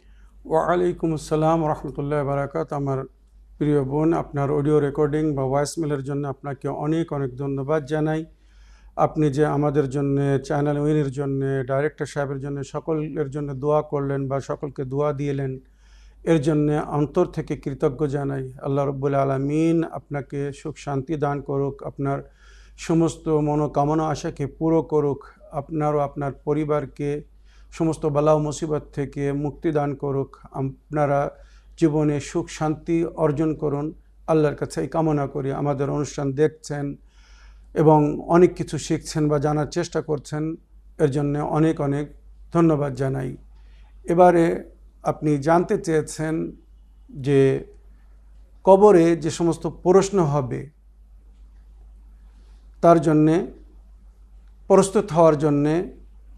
ওয়ালাইকুম আসসালাম রহমতুল্লাহ বারাকাত আমার প্রিয় বোন, আপনার অডিও রেকর্ডিং বা ভয়েস মেলের জন্য আপনাকে অনেক অনেক ধন্যবাদ জানাই। আপনি যে আমাদের জন্য চ্যানেল উইনের জন্য, ডাইরেক্টর সাহেবের জন্য সকলের জন্য দোয়া করলেন বা সকলকে দোয়া দিয়েলেন এর জন্য অন্তর থেকে কৃতজ্ঞ জানাই। আল্লাহ রব্বুল আলমিন আপনাকে সুখ শান্তি দান করুক। আপনার সমস্ত মনোকামনা আশাকে পুরো করুক আপনার ও আপনার পরিবারকে সমস্ত বালা মুসিবত থেকে মুক্তি দান করুক, আপনারা জীবনে সুখ, শান্তি অর্জন করুন। আল্লাহর কাছে এই কামনা করি। আমাদের অনুষ্ঠান দেখছেন এবং অনেক কিছু শিখছেন বা জানার চেষ্টা করছেন, এর জন্য অনেক অনেক ধন্যবাদ জানাই। এবারে আপনি জানতে চেয়েছেন যে কবরে যে সমস্ত প্রশ্ন হবে তার জন্যে, প্রস্তুত হওয়ার জন্যে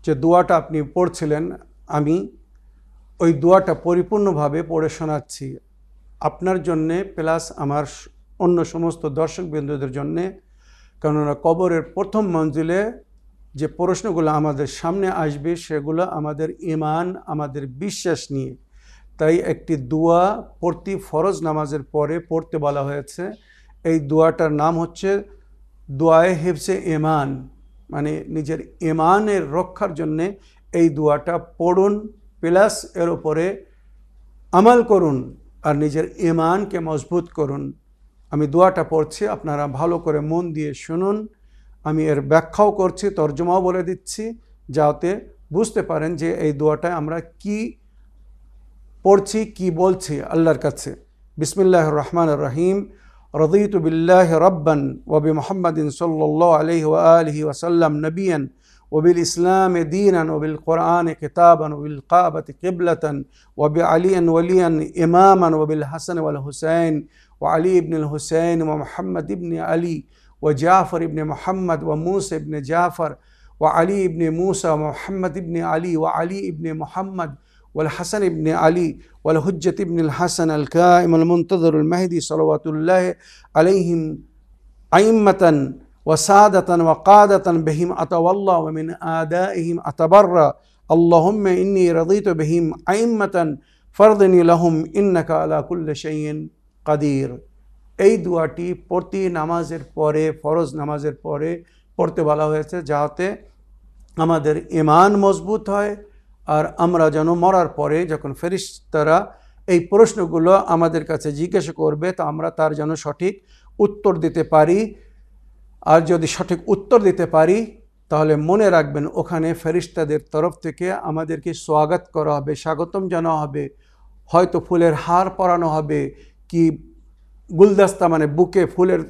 যে দোয়াটা আপনি পড়ছিলেন, আমি ওই দোয়াটা পরিপূর্ণভাবে পড়ে শোনাচ্ছি। আপনার জন্যে প্লাস আমার অন্য সমস্ত দর্শক বিন্দুদের জন্যে, কেননা কবরের প্রথম মঞ্জিলে যে প্রশ্নগুলো আমাদের সামনে আসবে, সেগুলো আমাদের ইমান আমাদের বিশ্বাস নিয়ে। তাই একটি দোয়া প্রতি ফরজ নামাজের পরে পড়তে বলা হয়েছে। এই দোয়াটার নাম হচ্ছে দোয়ায়ে হেফসে এমান মানে নিজের এমানের রক্ষার জন্যে এই দোয়াটা পড়ুন, প্লাস এর ওপরে আমাল করুন আর নিজের ইমানকে মজবুত করুন। আমি দোয়াটা পড়ছি, আপনারা ভালো করে মন দিয়ে শুনুন। আমি এর ব্যাখ্যাও করছি, তর্জমাও বলে দিচ্ছি, যাতে বুঝতে পারেন যে এই দোয়াটায় আমরা কি পড়ছি, কি বলছি আল্লাহর কাছে। বিসমিল্লাহ রহমান রহিম। رضيت بالله ربا وبمحمد صلى الله عليه وآله وسلم نبيا وبالإسلام دينا وبالقرآن كتابا وبالقابة قبلة وبعلي وليا إماما وبالحسن والحسين وعلي بن الحسين ومحمد بن علي وجعفر بن محمد وموسى بن جعفر وعلي بن موسى ومحمد بن علي وعلي بن محمد والحسن بن علي والحجة بن الحسن الكائم المنتظر المهدي صلوات الله عليهم أئمة وسادة وقادة بهم أتولى ومن آدائهم أتبرى اللهم إني رضيت بهم أئمة فرضني لهم إنك على كل شيء قدير এই দোয়াটি প্রতি নামাজের পরে ফরজ নামাজের পরে পড়তে বলা হয়েছে যাতে আমাদের ইমান মজবুত হয় আর আমরা যেন মরার পরে যখন ফেরিস্তারা এই প্রশ্নগুলো আমাদের কাছে জিজ্ঞাসা করবে, তা আমরা তার যেন সঠিক উত্তর দিতে পারি। আর যদি সঠিক উত্তর দিতে পারি, তাহলে মনে রাখবেন ওখানে ফেরিস্তাদের তরফ থেকে আমাদেরকে স্বাগত করা হবে, স্বাগতম জানা হবে। হয়তো ফুলের হার পরানো হবে, কি গুলদস্তা মানে বুকে ফুলের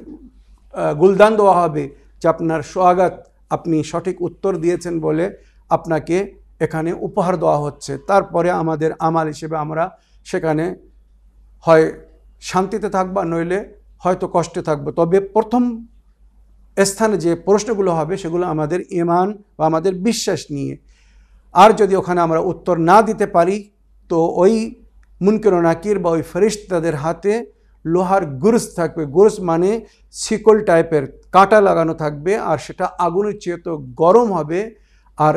গুলদান দেওয়া হবে যে আপনার স্বাগত, আপনি সঠিক উত্তর দিয়েছেন বলে আপনাকে এখানে উপহার দেওয়া হচ্ছে। তারপরে আমাদের আমাল হিসেবে আমরা সেখানে হয় শান্তিতে থাকব, নইলে হয়তো কষ্টে থাকব। তবে প্রথম স্থানে যে প্রশ্নগুলো হবে, সেগুলো আমাদের ইমান বা আমাদের বিশ্বাস নিয়ে। আর যদি ওখানে আমরা উত্তর না দিতে পারি, তো ওই মুনকের নাকির বা ওই ফেরিস্তাদের হাতে লোহার গুরুস থাকবে। গুরুস মানে শিকল টাইপের কাঁটা লাগানো থাকবে, আর সেটা আগুনের চেয়ে তো গরম হবে। আর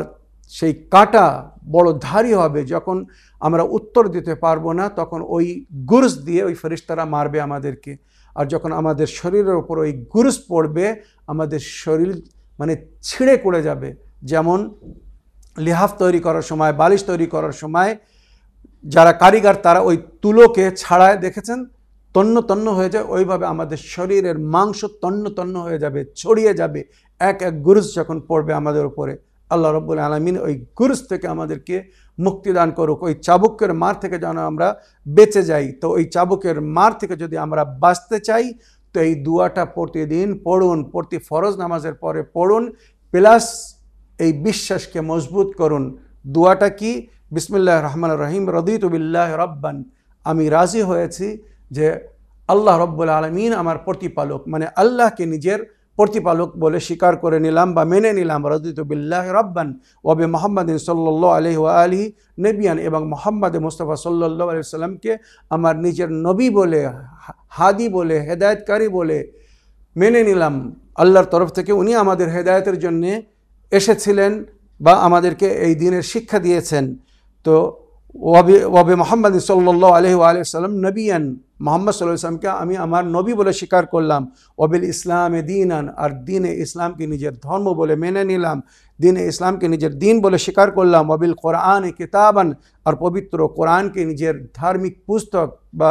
সেই কাঁটা বড় ধারী হবে যখন আমরা উত্তর দিতে পারব না, তখন ওই গুরুস দিয়ে ওই ফেরিস্তারা মারবে আমাদেরকে। আর যখন আমাদের শরীরের ওপর ওই গুরুস পড়বে, আমাদের শরীর মানে ছিঁড়ে করে যাবে। যেমন লিহাফ তৈরি করার সময়, বালিশ তৈরি করার সময় যারা কারিগর, তারা ওই তুলোকে ছাড়ায়, দেখেছেন? তন্ন তন্ন হয়ে যায়, ওইভাবে আমাদের শরীরের মাংস তন্ন তন্ন হয়ে যাবে, ছড়িয়ে যাবে। এক এক গুরুস যখন পড়বে আমাদের উপরে। আল্লাহ রব্বুল আলমিন ওই গুরুস থেকে আমাদেরকে মুক্তিদান করুক। ওই চাবুকের মার থেকে যেন আমরা বেঁচে যাই। তো ওই চাবুকের মার থেকে যদি আমরা বাঁচতে চাই, তো এই দুয়াটা প্রতিদিন পড়ুন, প্রতি ফরজ নামাজের পরে পড়ুন, প্লাস এই বিশ্বাসকে মজবুত করুন। দুয়াটা কি? বিসমিল্লাহ রহমান রহিম। রদিতুবিল্লাহ রব্বান। আমি রাজি হয়েছি যে আল্লাহ রব্বুল আলমিন আমার প্রতিপালক। মানে আল্লাহকে নিজের প্রতিপালক বলে স্বীকার করে নিলাম বা মেনে নিলাম, রদিত বিল্লাহ রব্বান ওবে মোহাম্মদ সাল্লাহ আলহি আলী নবিয়ান এবং মোহাম্মদ মুস্তফা সাল্লাহ আলি সাল্লামকে আমার নিজের নবী বলে, হাদি বলে, হেদায়তকারী বলে মেনে নিলাম। আল্লাহর তরফ থেকে উনি আমাদের হেদায়তের জন্যে এসেছিলেন বা আমাদেরকে এই দিনের শিক্ষা দিয়েছেন। তো ওয়াবি মোহাম্মদ সাল্লাহ আলহি আলিয়াল্লাম নবিয়ান। মোহাম্মদ সাল্লাহ ইসলামকে আমি আমার নবী বলে স্বীকার করলাম। ওবিল ইসলামে দিনান, আর দিনে ইসলামকে নিজের ধর্ম বলে মেনে নিলাম। দিনে ইসলামকে নিজের দিন বলে স্বীকার করলাম। ওবিল কোরআন কিতাবান, আর পবিত্র কোরআনকে নিজের ধার্মিক পুস্তক বা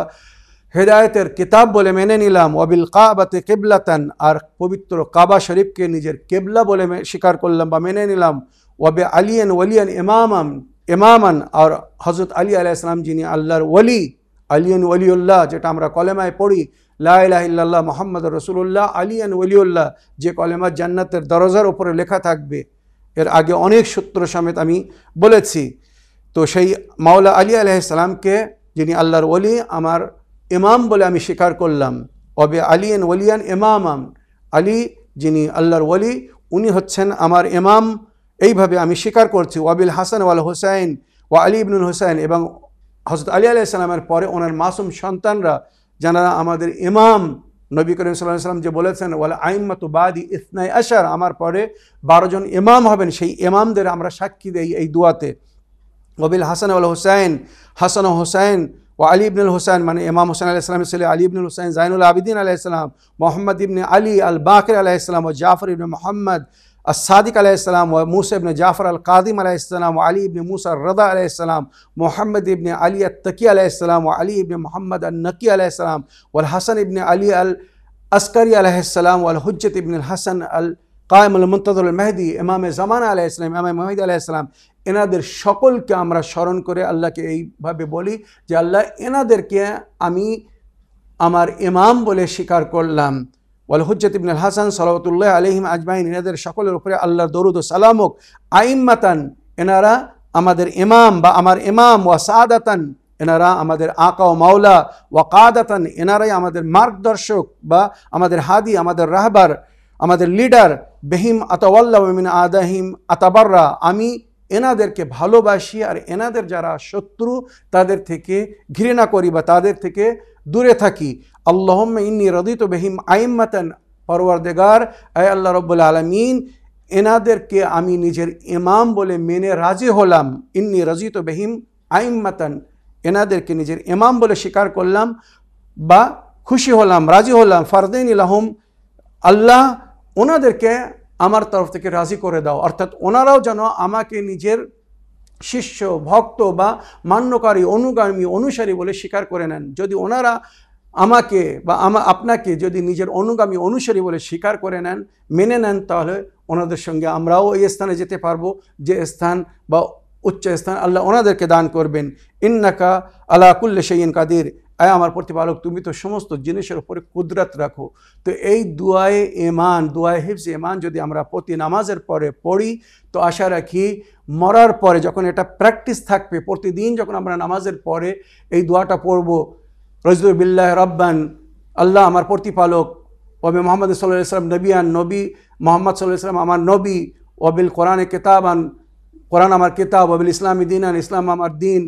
হেদায়তের কিতাব বলে মেনে নিলাম। ওবিল কাবাতে কেবলাতান, আর পবিত্র কাবা শরীফকে নিজের কেবলা বলে স্বীকার করলাম বা মেনে নিলাম। ওবে আলিয়ান ওলিয়ান ইমামাম ইমামান, আর হজরত আলী আলাইসলাম যিনি আল্লাহর ওলি, আলিয়ান ওলিউল্লাহ, যেটা আমরা কলেমায় পড়ি লাহ মোহাম্মদ রসুল্লাহ আলিয়ান ওলিউল্লাহ, যে কলেমা জান্নাতের দরজার ওপরে লেখা থাকবে। এর আগে অনেক সূত্র সমেত আমি বলেছি। তো সেই মাওলা আলী আলাইসালামকে যিনি আল্লাহর ওলি, আমার ইমাম বলে আমি স্বীকার করলাম। অবে আলিয়ান ওলিয়ান ইমামাম আলী যিনি আল্লাহর ওলি, উনি হচ্ছেন আমার ইমাম এইভাবে আমি স্বীকার করছি, ওয়াবিল হাসান, ওয়াল হোসাইন, ওয়া আলী ইবনুল হোসাইন এবং হজরত আলী আলাইসাল্লামের পরে ওনার মাসুম সন্তানরা যারা আমাদের ইমাম নবী করিম সাল্লাহ সাল্লাম যে বলেছেন, ওয়াল আইম্মাতু বাদি ইসনাই আশার আমার পরে বারোজন ইমাম হবেন, সেই ইমামদের আমরা সাক্ষী দেই এই দুয়াতে। ওবিল হাসান, ওয়াল হোসাইন, হাসান হোসাইন ও আলী ইবনুল হোসেন মানে ইমাম হোসেন আলাহ ইসলামের ছেলে আলী ইবনুল হোসেন জাইনুল আবিদিন আলাইসালাম মোহাম্মদ ইবনে আলী আল বাকির আলাইসালাম ও জাফর ইবনে মোহাম্মদ الصادق عليه السلام وموسى بن جعفر القاضم عليه السلام وعلي بن موسى الرضا عليه السلام محمد بن علي التقي عليه السلام وعلي بن محمد النقي عليه السلام والحسن بن علي الأسكري عليه السلام والحجة بن الحسن القائم المنتظر المهدي إمام زمان عليه السلام إمام مهدي عليه السلام এনাদের সকলকে আমরা স্মরণ করে আল্লাহকে এইভাবে বলি যে আল্লাহ এনাদেরকে আমি আমার ইমাম বলে স্বীকার করলাম ওয়াল হুজ্জাত ইবনুল হাসান সালাওয়াতুল্লাহ আলহিম আজমাইন, এনাদের সকলের উপরে আল্লাহর দরুদ ও সালামক আইম্মাতান, এনারা আমাদের ইমাম বা আমার ইমাম, ওয়া সাদাতান, এনারা আমাদের আকা ও মাওলা, ওয়া কাদাতান, এনারাই আমাদের মার্গদর্শক বা আমাদের হাদি, আমাদের রাহবার, আমাদের লিডার। বেহিম আতাওয়াল্লা মিন আদাহিম আতাবাররা, আমি এনাদেরকে ভালোবাসি আর এনাদের যারা শত্রু, তাদের থেকে ঘৃণা করি বা তাদের থেকে দূরে থাকি। আল্লাহম ইন্নি রদিত বেহিম আইম্মাতান পরওয়ারদেগার আয় আল্লাহ রব্বুল আলমিন এনাদেরকে আমি নিজের ইমাম বলে মেনে রাজি হলাম। ইন্নি রজিত বেহিম আইম্মাতান এনাদেরকে নিজের ইমাম বলে স্বীকার করলাম বা খুশি হলাম, রাজি হলাম। ফারদিন ইলাহম আল্লাহ ওনাদেরকে আমার তরফ থেকে রাজি করে দাও। অর্থাৎ ওনারাও যেন আমাকে নিজের শিষ্য, ভক্ত বা মান্যকারী, অনুগামী, অনুসারী বলে স্বীকার করে নেন। যদি ওনারা আমাকে বা আমা, আপনাকে যদি নিজের অনুগামী অনুসারী বলে স্বীকার করে নেন, মেনে নেন, তাহলে ওনাদের সঙ্গে আমরাও এই স্থানে যেতে পারব। যে স্থান বা উচ্চ স্থান আল্লাহ ওনাদেরকে দান করবেন। ইন্নাকা আলা কুল্লে সেইন কাদির। আয় আমার প্রতিপালক, তুমি তো সমস্ত জিনিসের উপরে কুদরত রাখো। তো এই দুয়ায়ে এমান দুয়ায়ে হিফজ এমান যদি আমরা প্রতি নামাজের পরে পড়ি, তো আশা রাখি মরার পরে যখন এটা প্র্যাকটিস থাকবে, প্রতিদিন যখন আমরা নামাজের পরে এই দোয়াটা পড়ব রজদুবিল্লাহ রব্বান, আল্লাহ আমার প্রতিপালক। ওবে মোহাম্মদ সাল্লাহ ইসলাম নবিয়ান নবী মোহাম্মদ সাল্লাহ ইসলাম আমার নবী। ওবিল কোরআনে কেতাবান, কোরআন আমার কেতাব, ওবিল ইসলামী দিনান, ইসলাম আমার দিন,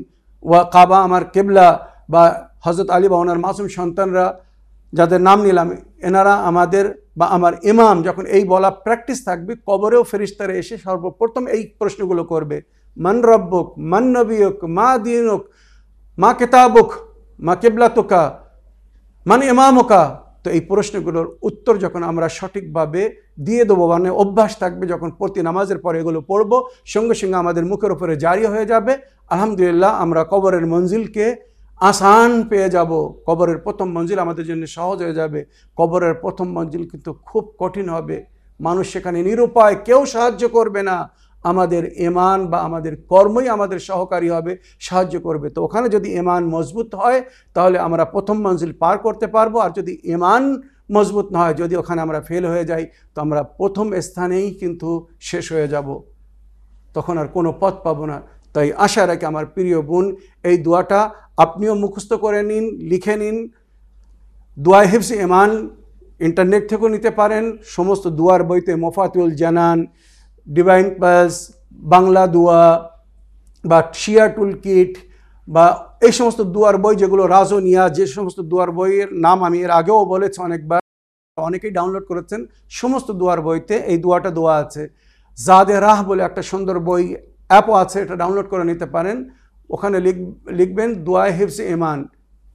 ওয়া কাবা আমার কেবলা, বা হজরত আলী বা ওনার মাসুম সন্তানরা যাদের নাম নিলাম, এনারা আমাদের বা আমার ইমাম যখন এই বলা প্র্যাকটিস থাকবে, কবরেও ফেরিস্তারে এসে সর্বপ্রথম এই প্রশ্নগুলো করবে। মান রব্বক, মান নবীক মা দিনুক, মা কেতাবুক মা কেবলাতুকা মানে ইমামকা তো এই প্রশ্নগুলোর উত্তর যখন আমরা সঠিকভাবে দিয়ে দেবো মানে অভ্যাস থাকবে যখন প্রতি নামাজের পরে এগুলো পড়ব, সঙ্গে সঙ্গে আমাদের মুখের উপরে জারি হয়ে যাবে। আলহামদুলিল্লাহ, আমরা কবরের মঞ্জিলকে আসান পেয়ে যাব। কবরের প্রথম মঞ্জিল আমাদের জন্য সহজ হয়ে যাবে। কবরের প্রথম মঞ্জিল কিন্তু খুব কঠিন হবে। মানুষ সেখানে নিরুপায়, কেউ সাহায্য করবে না। আমাদের এমান বা আমাদের কর্মই আমাদের সহকারী হবে, সাহায্য করবে। তো ওখানে যদি এমান মজবুত হয়, তাহলে আমরা প্রথম মঞ্জিল পার করতে পারব। আর যদি এমান মজবুত না হয়, যদি ওখানে আমরা ফেল হয়ে যাই, তো আমরা প্রথম স্থানেই কিন্তু শেষ হয়ে যাব। তখন আর কোনো পথ পাবো না। তাই আশা রাখি আমার প্রিয় বোন, এই দোয়াটা আপনিও মুখস্থ করে নিন, লিখে নিন। দোয়া হিফস এমান ইন্টারনেট থেকেও নিতে পারেন। সমস্ত দুয়ার বইতে মোফাতুল জানান। ডিভাইন প্লাস বাংলা দোয়া বা শিয়া টুল কিট বা এই সমস্ত দুয়ার বই যেগুলো রাজনিয়া, যে সমস্ত দুয়ার বইয়ের নাম আমি এর আগেও বলেছি অনেকবার, অনেকেই ডাউনলোড করেছেন, সমস্ত দুয়ার বইতে এই দুয়াটা দোয়া আছে। জাদে রাহ বলে একটা সুন্দর বই, অ্যাপও আছে, এটা ডাউনলোড করে নিতে পারেন। ওখানে লিখ, লিখবেন দোয়া হিফস এমান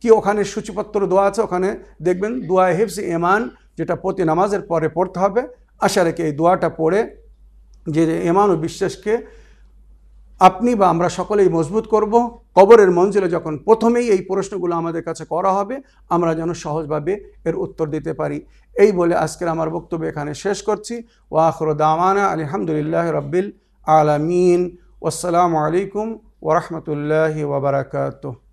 কি ওখানে সূচিপত্র দোয়া আছে ওখানে? দেখবেন দোয়া হিফস এমান যেটা প্রতি নামাজের পরে পড়তে হবে। আশা রেখে এই দোয়াটা পড়ে যে এমান ও বিশ্বাসকে আপনি বা আমরা সকলেই মজবুত করব। কবরের মঞ্জিলে যখন প্রথমেই এই প্রশ্নগুলো আমাদের কাছে করা হবে, আমরা যেন সহজভাবে এর উত্তর দিতে পারি। এই বলে আজকের আমার বক্তব্য এখানে শেষ করছি। ওয়াখর দামানা আলহামদুলিল্লাহ রব্বিল আলমিন। আসসালামু আলাইকুম ওরহমতুল্লাহি ওবরাকাতুহ